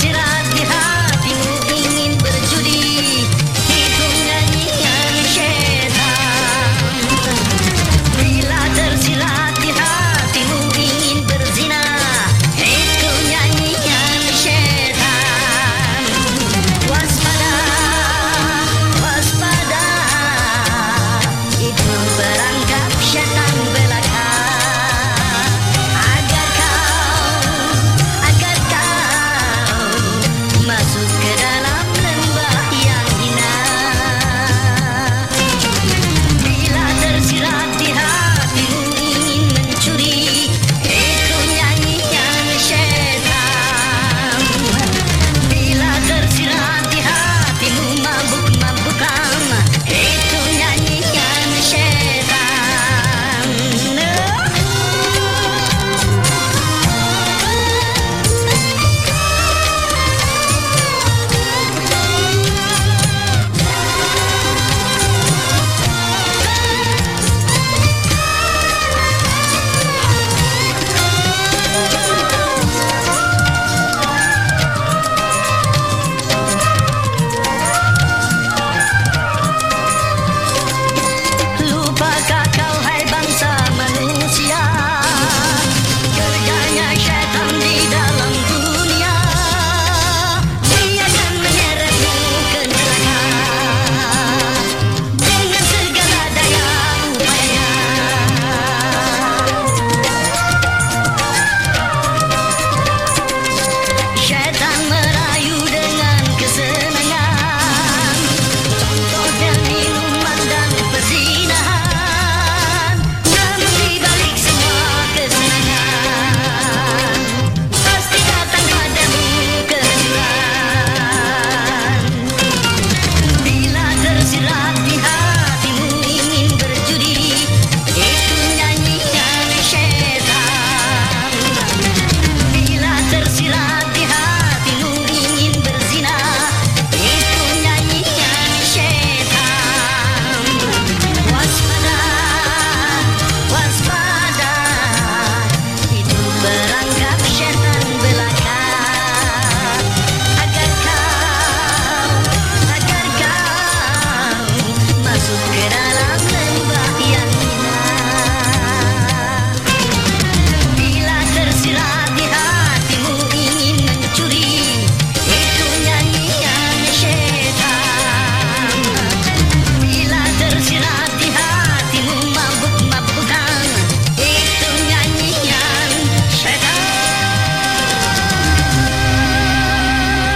Sira Dihar